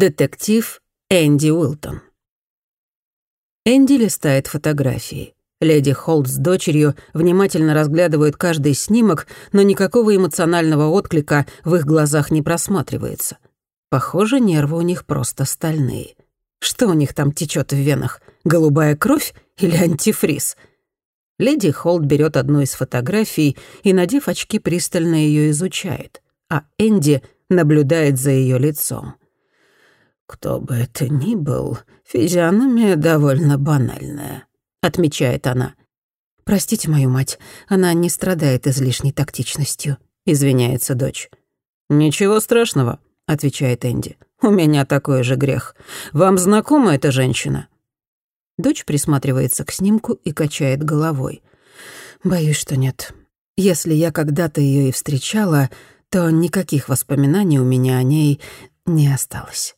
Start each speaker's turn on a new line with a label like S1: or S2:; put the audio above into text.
S1: детектив Энди Уилтон. Энди листает фотографии. Леди Холт с дочерью внимательно разглядывают каждый снимок, но никакого эмоционального отклика в их глазах не просматривается. Похоже, нервы у них просто стальные. Что у них там течет в венах? Голубая кровь или антифриз? Леди Холт берет одну из фотографий и, надев очки, пристально ее изучает, а Энди наблюдает за ее лицом. «Кто бы это ни был, физиономия довольно банальная», — отмечает она. «Простите мою мать, она не страдает излишней тактичностью», — извиняется дочь. «Ничего страшного», — отвечает Энди. «У меня такой же грех. Вам знакома эта женщина?» Дочь присматривается к снимку и качает головой. «Боюсь, что нет. Если я когда-то ее и встречала, то никаких воспоминаний у меня о ней не осталось».